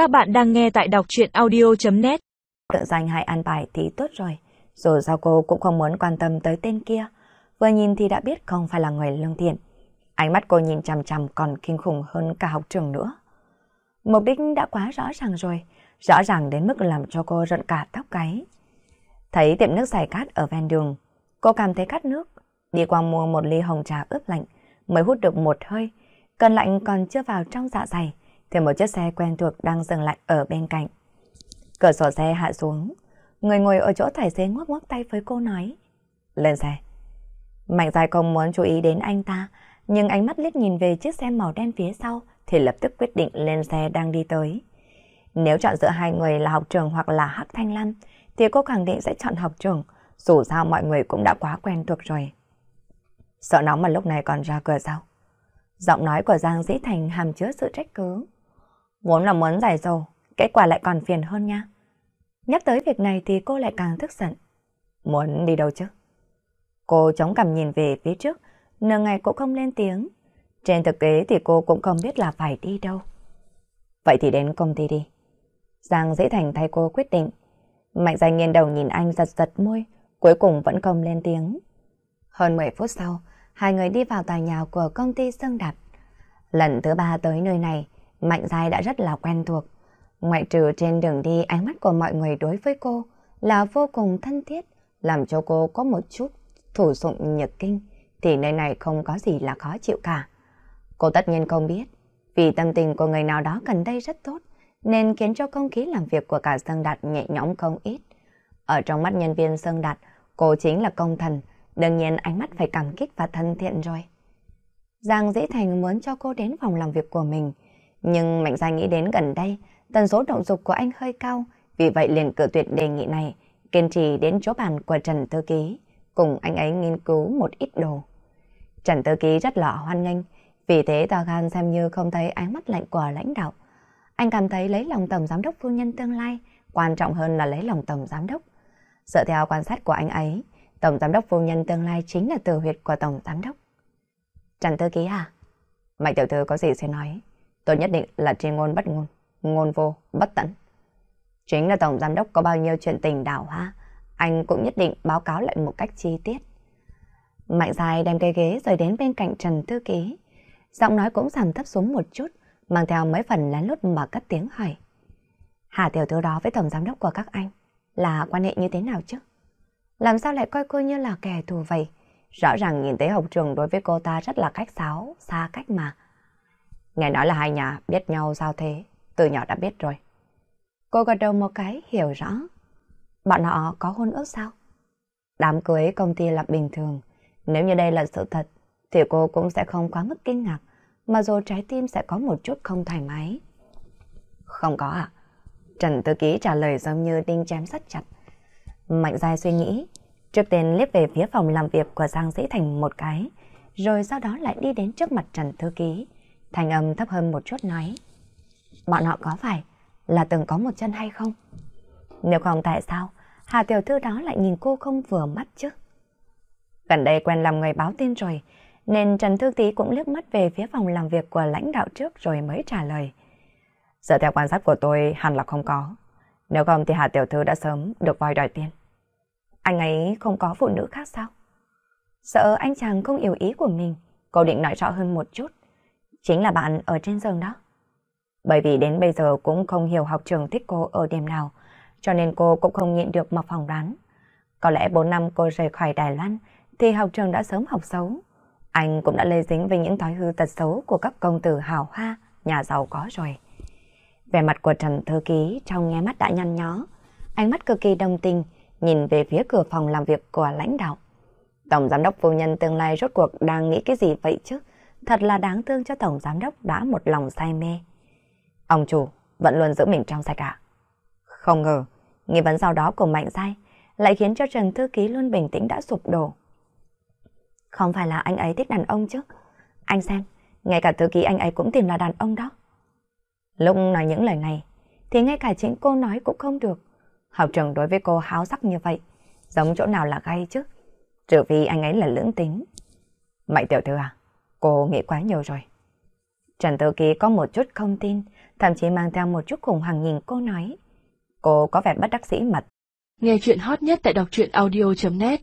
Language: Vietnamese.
Các bạn đang nghe tại đọc chuyện audio.net Tự danh hay ăn bài thì tốt rồi. Dù sao cô cũng không muốn quan tâm tới tên kia. Vừa nhìn thì đã biết không phải là người lương thiện. Ánh mắt cô nhìn chằm chằm còn kinh khủng hơn cả học trường nữa. Mục đích đã quá rõ ràng rồi. Rõ ràng đến mức làm cho cô rợn cả tóc gáy. Thấy tiệm nước xài cát ở ven đường. Cô cảm thấy khát nước. Đi qua mua một ly hồng trà ướp lạnh. Mới hút được một hơi. Cơn lạnh còn chưa vào trong dạ dày thì một chiếc xe quen thuộc đang dừng lại ở bên cạnh. Cửa sổ xe hạ xuống, người ngồi ở chỗ tài xế ngoắc ngoắc tay với cô nói. Lên xe. Mạnh dài không muốn chú ý đến anh ta, nhưng ánh mắt liếc nhìn về chiếc xe màu đen phía sau thì lập tức quyết định lên xe đang đi tới. Nếu chọn giữa hai người là học trường hoặc là Hắc Thanh Lan, thì cô khẳng định sẽ chọn học trường, dù sao mọi người cũng đã quá quen thuộc rồi. Sợ nó mà lúc này còn ra cửa sao? Giọng nói của Giang Dĩ Thành hàm chứa sự trách cứ. Vốn là muốn giải dầu, kết quả lại còn phiền hơn nha. Nhắc tới việc này thì cô lại càng tức giận. Muốn đi đâu chứ? Cô chống cằm nhìn về phía trước, nửa ngày cũng không lên tiếng. Trên thực tế thì cô cũng không biết là phải đi đâu. Vậy thì đến công ty đi. Giang dễ thành thay cô quyết định. Mạnh dài nghiêng đầu nhìn anh giật giật môi, cuối cùng vẫn không lên tiếng. Hơn 10 phút sau, hai người đi vào tòa nhà của công ty Sơn Đạt. Lần thứ ba tới nơi này, Mạnh Giai đã rất là quen thuộc. Ngoại trừ trên đường đi ánh mắt của mọi người đối với cô là vô cùng thân thiết, làm cho cô có một chút thủ dụng nhật kinh, thì nơi này không có gì là khó chịu cả. Cô tất nhiên không biết, vì tâm tình của người nào đó gần đây rất tốt, nên khiến cho không khí làm việc của cả Sơn Đạt nhẹ nhõm không ít. Ở trong mắt nhân viên Sơn Đạt, cô chính là công thần, đương nhiên ánh mắt phải cảm kích và thân thiện rồi. Giang Dĩ Thành muốn cho cô đến phòng làm việc của mình, nhưng Mạnh Gia nghĩ đến gần đây, tần số động dục của anh hơi cao, vì vậy liền cự tuyệt đề nghị này, kiên trì đến chỗ bàn của Trần Thư Ký, cùng anh ấy nghiên cứu một ít đồ. Trần Thư Ký rất là hoan nghênh, vì thế tòa gan xem như không thấy ánh mắt lạnh của lãnh đạo. Anh cảm thấy lấy lòng tổng giám đốc phu nhân tương lai, quan trọng hơn là lấy lòng tổng giám đốc. Dựa theo quan sát của anh ấy, tổng giám đốc phu nhân tương lai chính là từ huyệt của tổng giám đốc. Trần Thư Ký à? Mạnh tiểu thư có gì sẽ nói? Tôi nhất định là tri ngôn bất ngôn, ngôn vô, bất tận. Chính là Tổng Giám Đốc có bao nhiêu chuyện tình đảo hoa, anh cũng nhất định báo cáo lại một cách chi tiết. Mạnh dài đem cây ghế rời đến bên cạnh Trần Thư Ký. Giọng nói cũng giảm thấp xuống một chút, mang theo mấy phần lén lút mà cất tiếng hỏi. Hà tiểu thư đó với Tổng Giám Đốc của các anh là quan hệ như thế nào chứ? Làm sao lại coi cô như là kẻ thù vậy? Rõ ràng nhìn thấy học trường đối với cô ta rất là cách sáo, xa cách mà. Nghe nói là hai nhà biết nhau sao thế, từ nhỏ đã biết rồi. Cô gật đầu một cái hiểu rõ. Bọn họ có hôn ước sao? Đám cưới công ty là bình thường. Nếu như đây là sự thật, thì cô cũng sẽ không quá mức kinh ngạc, mà rồi trái tim sẽ có một chút không thoải mái. Không có ạ. Trần Tư Ký trả lời giống như đinh chém sắt chặt. Mạnh dài suy nghĩ, trước tiên liếc về phía phòng làm việc của Giang Dĩ Thành một cái, rồi sau đó lại đi đến trước mặt Trần Thư Ký thanh âm thấp hơn một chút nói. Bọn họ có phải là từng có một chân hay không? Nếu không tại sao Hà tiểu thư đó lại nhìn cô không vừa mắt chứ? Gần đây quen làm người báo tin rồi, nên Trần Thư Tý cũng liếc mắt về phía phòng làm việc của lãnh đạo trước rồi mới trả lời. Giờ theo quan sát của tôi hẳn là không có. Nếu không thì Hà Tiểu Thư đã sớm được voi đòi tiền. Anh ấy không có phụ nữ khác sao? Sợ anh chàng không yêu ý của mình, cô định nói rõ hơn một chút chính là bạn ở trên giường đó. Bởi vì đến bây giờ cũng không hiểu học trường thích cô ở điểm nào, cho nên cô cũng không nhịn được mà phỏng đoán. Có lẽ 4 năm cô rời khỏi Đài Loan thì học trường đã sớm học xấu. Anh cũng đã lây dính với những thói hư tật xấu của các công tử hào hoa, nhà giàu có rồi. về mặt của Trần Thư Ký trong nghe mắt đã nhăn nhó, ánh mắt cực kỳ đồng tình, nhìn về phía cửa phòng làm việc của lãnh đạo. Tổng giám đốc phu nhân tương lai rốt cuộc đang nghĩ cái gì vậy chứ? Thật là đáng thương cho Tổng Giám Đốc đã một lòng say mê. Ông chủ vẫn luôn giữ mình trong sạch ạ. Không ngờ, nghi vấn sau đó của Mạnh Giai lại khiến cho Trần Thư Ký luôn bình tĩnh đã sụp đổ. Không phải là anh ấy thích đàn ông chứ. Anh xem, ngay cả thư ký anh ấy cũng tìm là đàn ông đó. Lúc nói những lời này, thì ngay cả chính cô nói cũng không được. Học trường đối với cô háo sắc như vậy, giống chỗ nào là gay chứ. Trừ vì anh ấy là lưỡng tính. Mạnh tiểu thư à, Cô nghĩ quá nhiều rồi. Trần Tử Ký có một chút không tin, thậm chí mang theo một chút khủng hoảng nhìn cô nói. Cô có vẻ bất đắc dĩ mật. Nghe chuyện hot nhất tại đọc truyện audio.net